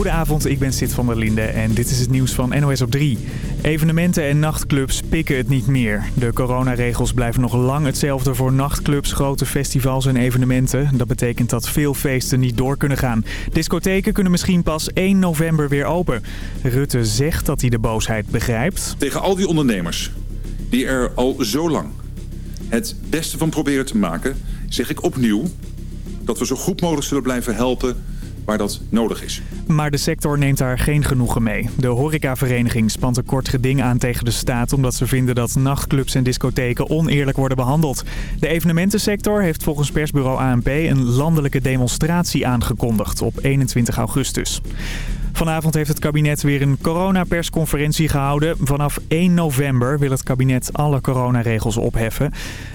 Goedenavond, ik ben Sid van der Linde en dit is het nieuws van NOS op 3. Evenementen en nachtclubs pikken het niet meer. De coronaregels blijven nog lang hetzelfde voor nachtclubs, grote festivals en evenementen. Dat betekent dat veel feesten niet door kunnen gaan. Discotheken kunnen misschien pas 1 november weer open. Rutte zegt dat hij de boosheid begrijpt. Tegen al die ondernemers die er al zo lang het beste van proberen te maken... zeg ik opnieuw dat we zo goed mogelijk zullen blijven helpen waar dat nodig is. Maar de sector neemt daar geen genoegen mee. De horecavereniging spant een kort geding aan tegen de staat... omdat ze vinden dat nachtclubs en discotheken oneerlijk worden behandeld. De evenementensector heeft volgens persbureau ANP een landelijke demonstratie aangekondigd op 21 augustus. Vanavond heeft het kabinet weer een coronapersconferentie gehouden. Vanaf 1 november wil het kabinet alle coronaregels opheffen.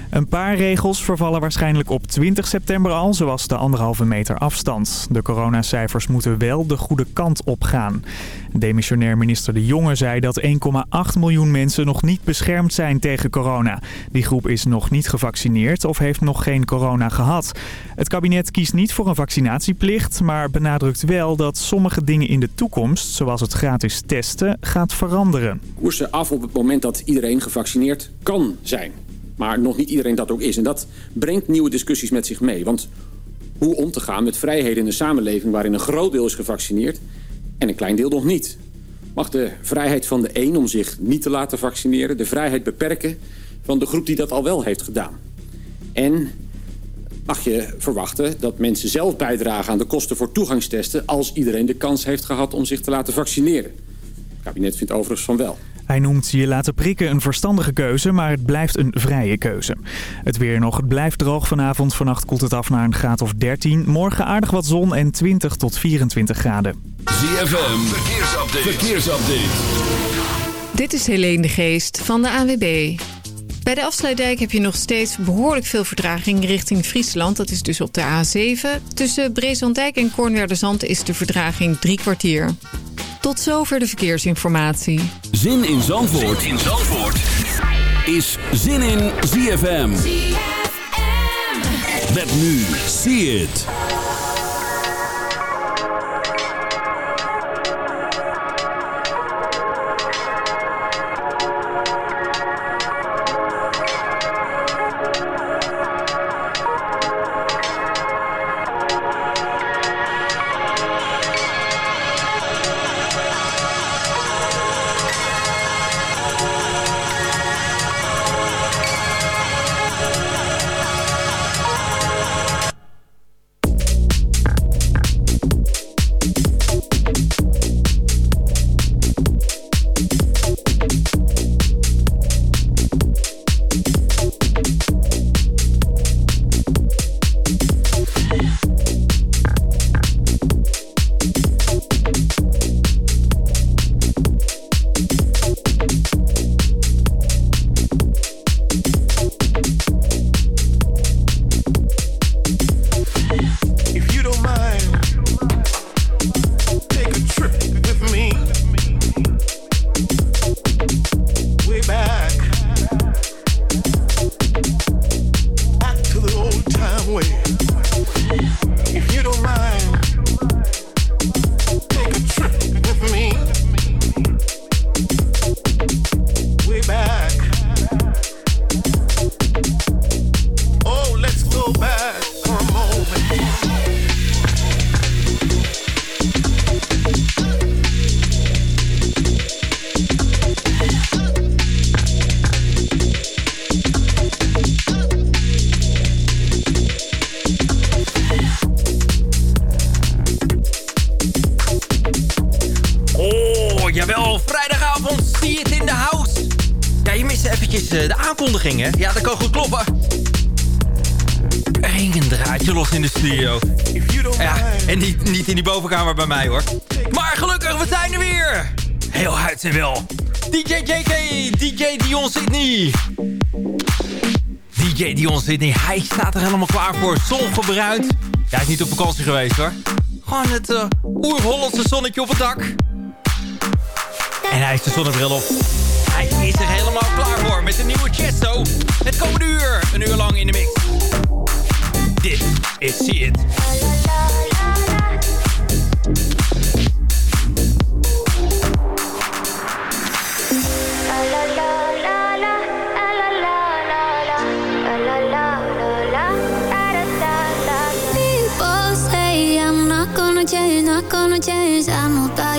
Een paar regels vervallen waarschijnlijk op 20 september al, zoals de anderhalve meter afstand. De coronacijfers moeten wel de goede kant op gaan. Demissionair minister De Jonge zei dat 1,8 miljoen mensen nog niet beschermd zijn tegen corona. Die groep is nog niet gevaccineerd of heeft nog geen corona gehad. Het kabinet kiest niet voor een vaccinatieplicht, maar benadrukt wel dat sommige dingen in de toekomst, zoals het gratis testen, gaat veranderen. Koersen af op het moment dat iedereen gevaccineerd kan zijn. Maar nog niet iedereen dat ook is. En dat brengt nieuwe discussies met zich mee. Want hoe om te gaan met vrijheden in een samenleving... waarin een groot deel is gevaccineerd en een klein deel nog niet? Mag de vrijheid van de een om zich niet te laten vaccineren... de vrijheid beperken van de groep die dat al wel heeft gedaan? En mag je verwachten dat mensen zelf bijdragen aan de kosten voor toegangstesten... als iedereen de kans heeft gehad om zich te laten vaccineren? Het kabinet vindt overigens van wel. Hij noemt je laten prikken een verstandige keuze, maar het blijft een vrije keuze. Het weer nog, het blijft droog vanavond. Vannacht koelt het af naar een graad of 13. Morgen aardig wat zon en 20 tot 24 graden. ZFM, verkeersupdate. verkeersupdate. Dit is Helene de Geest van de AWB. Bij de afsluitdijk heb je nog steeds behoorlijk veel vertraging richting Friesland. Dat is dus op de A7. Tussen Brezandijk en Kornwerderzand is de vertraging drie kwartier. Tot zover de verkeersinformatie. Zin in Zandvoort, zin in Zandvoort. is Zin in ZFM. ZFM. Met nu, see it. Bovenkamer bij mij hoor. Maar gelukkig, we zijn er weer. Heel huid en wel. DJ JK, DJ Dion Sydney. DJ Dion Sydney, hij staat er helemaal klaar voor. Zongebruind. Hij is niet op vakantie geweest hoor. Gewoon het uh, oer-Hollandse zonnetje op het dak. En hij is de zonnebril op. Hij is er helemaal klaar voor met de nieuwe Chesto. Het komende uur, een uur lang in de mix. Dit is See It.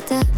куда-то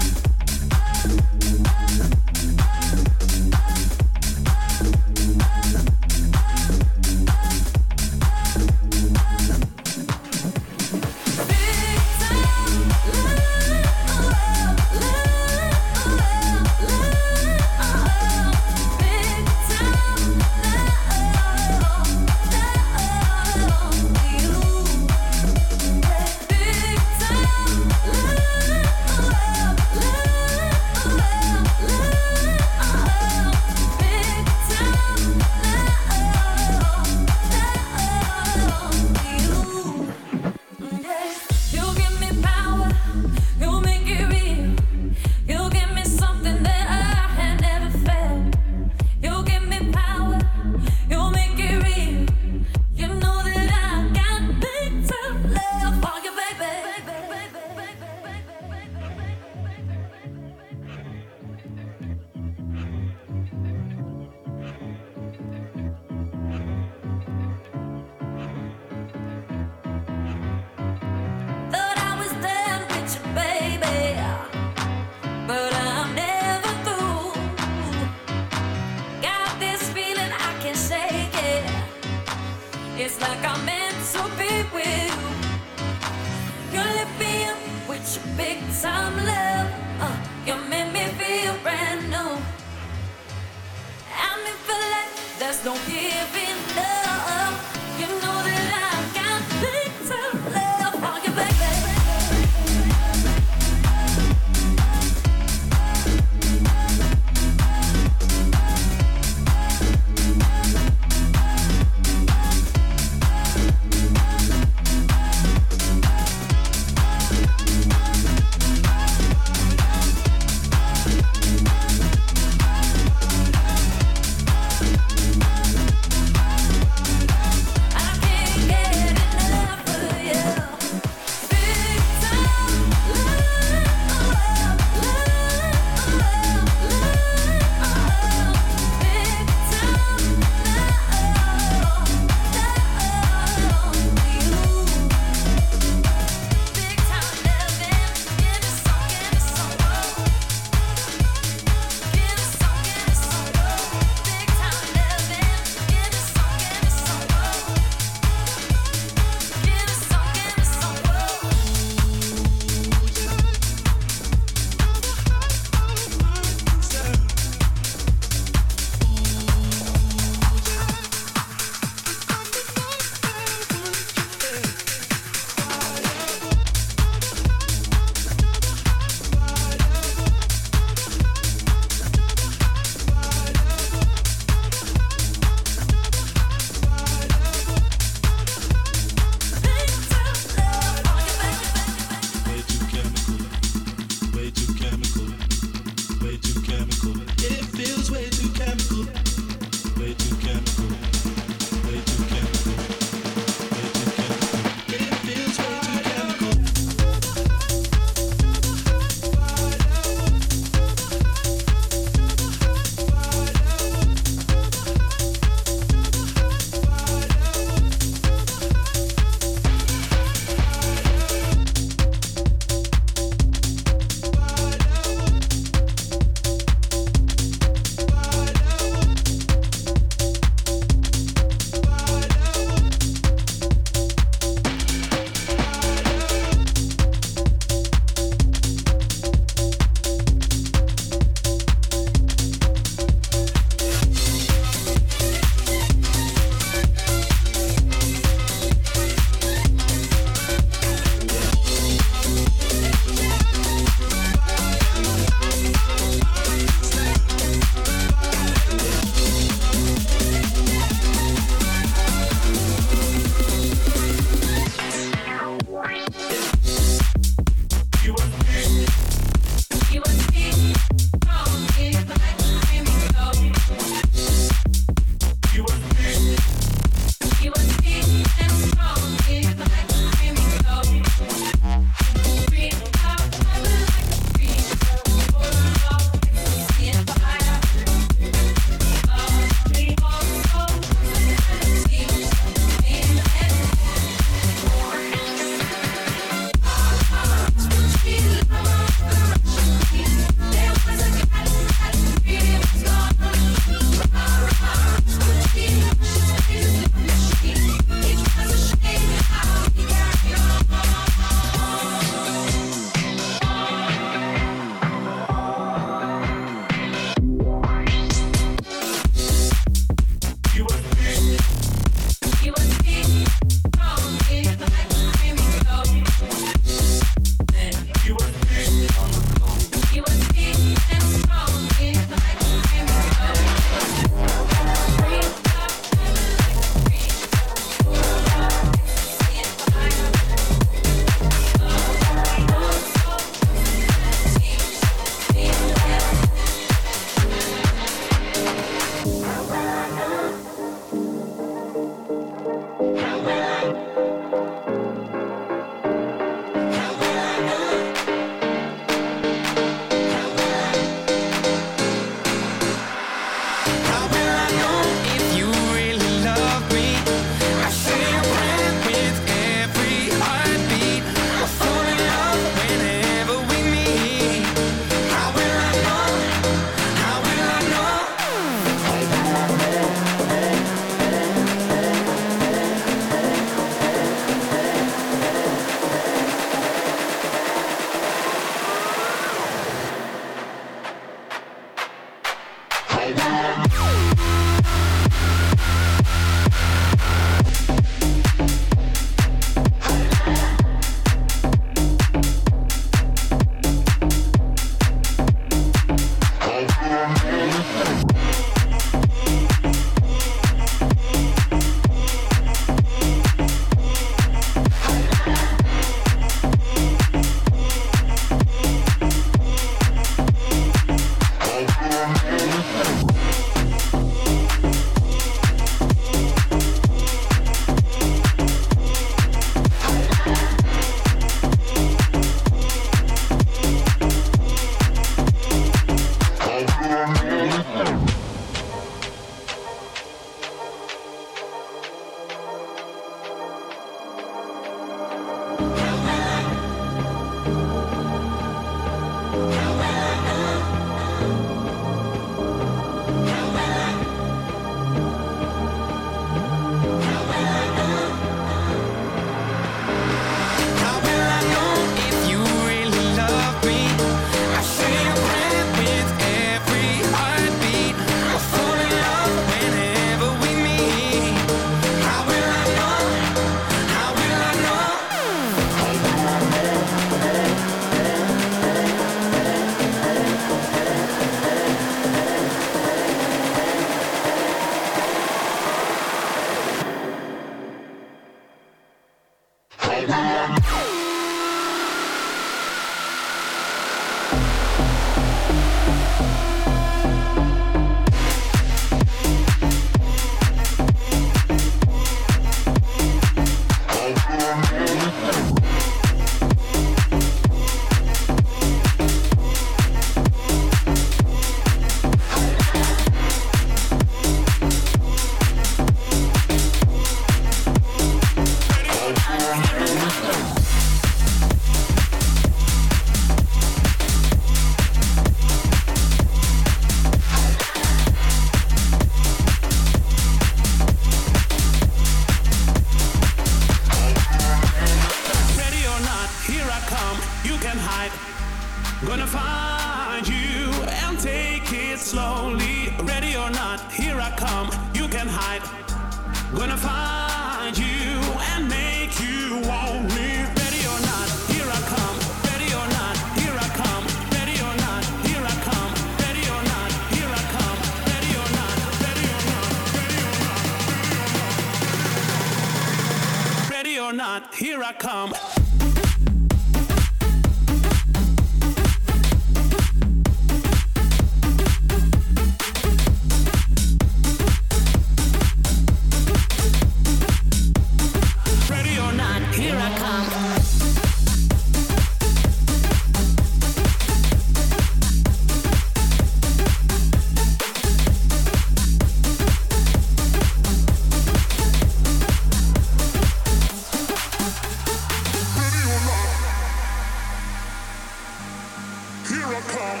Here I come.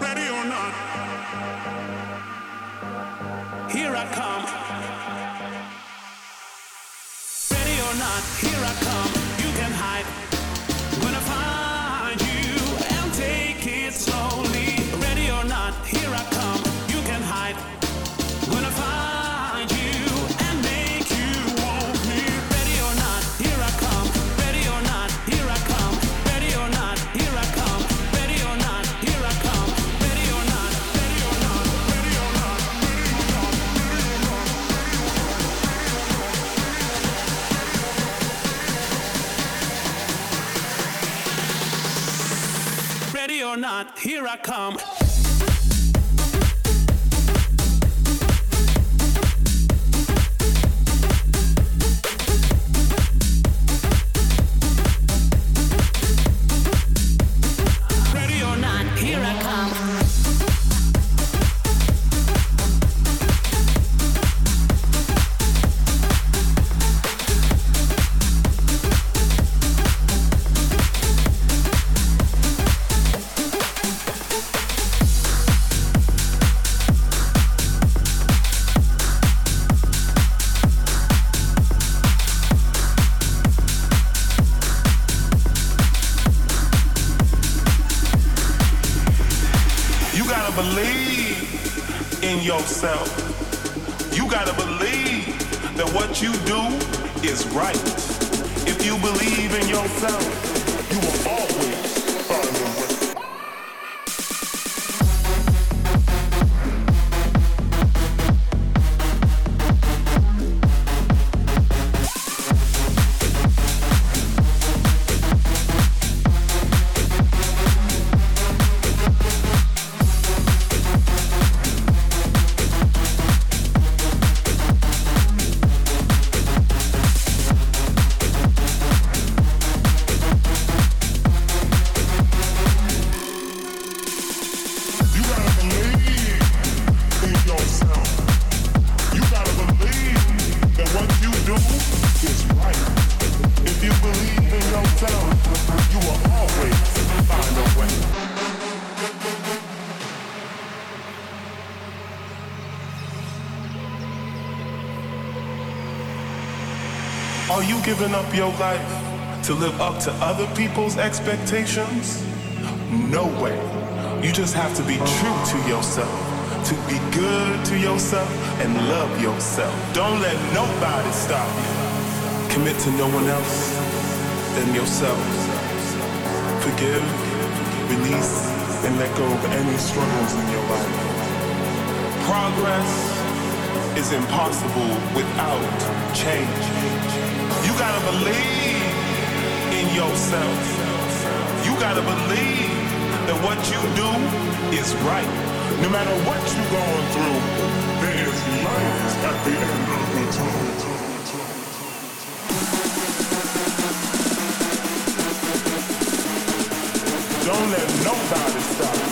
Ready or not. Here I come. Ready or not, here I come. Not, here I come. Your life to live up to other people's expectations? No way. You just have to be true to yourself, to be good to yourself and love yourself. Don't let nobody stop you. Commit to no one else than yourself. Forgive, release, and let go of any struggles in your life. Progress is impossible without change. You gotta believe in yourself. You gotta believe that what you do is right. No matter what you're going through, there is light at the end of the tunnel. Don't let nobody stop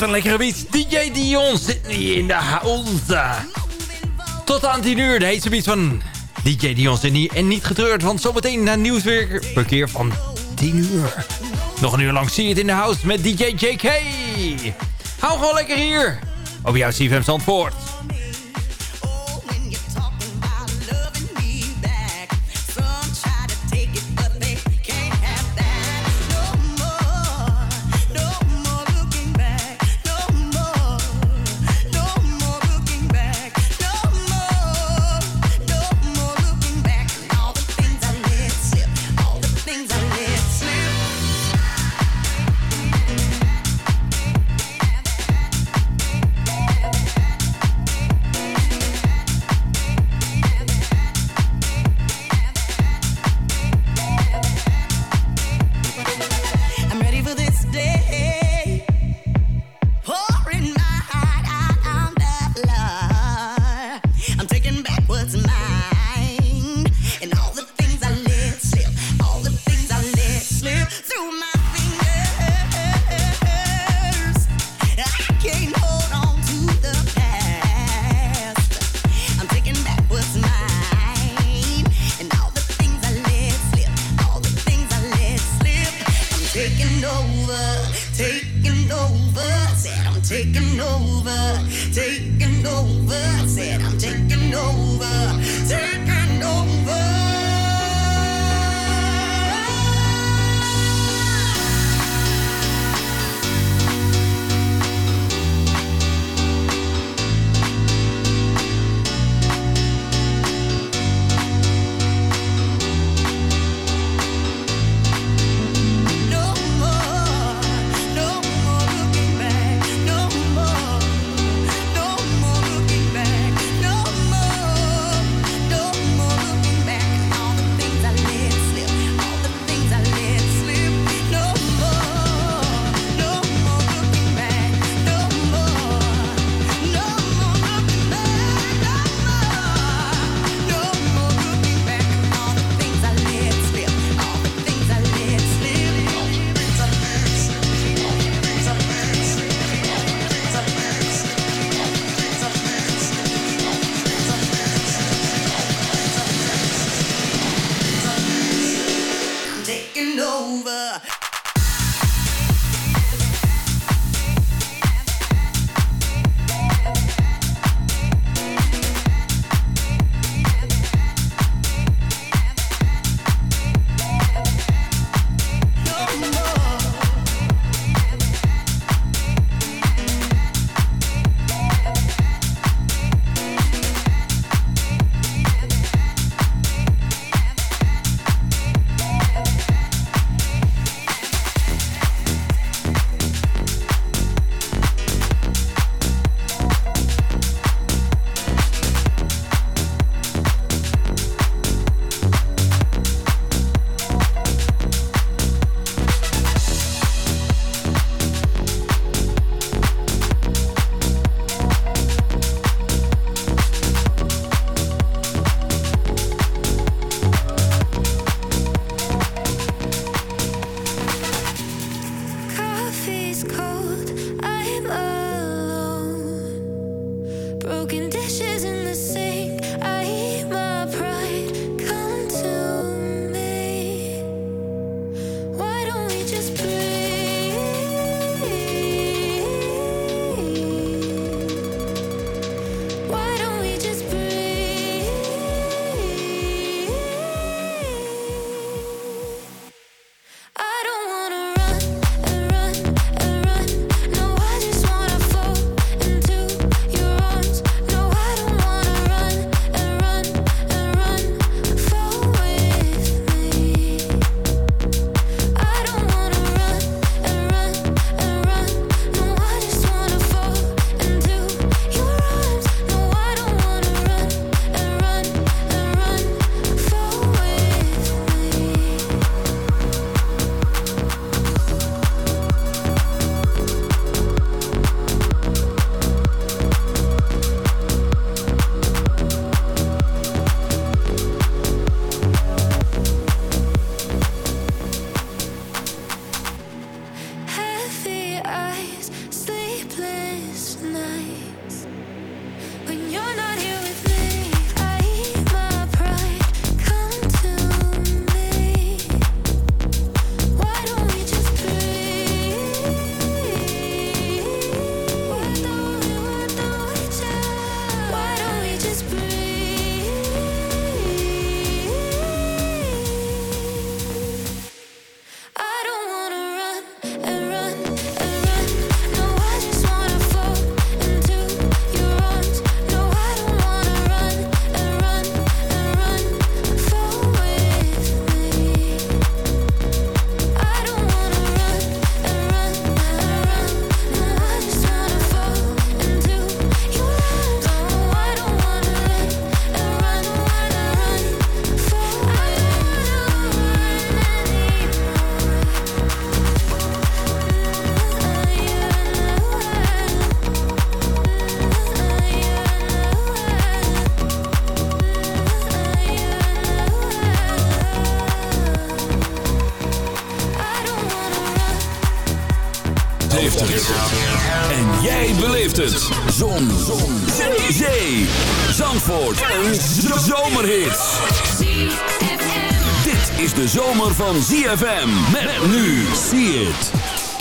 Een lekkere beat. DJ Dion zit niet in de house. Tot aan 10 uur de heetste beat van DJ Dion zit niet. En niet getreurd, want zometeen naar nieuwsweer. Verkeer van 10 uur. Nog een uur lang zie je het in de house met DJ JK. Hou gewoon lekker hier. Op jouw CFM Zandvoort. Zon. Zee. Zandvoort. Een zomerhit. Dit is de zomer van ZFM. Met nu. See it.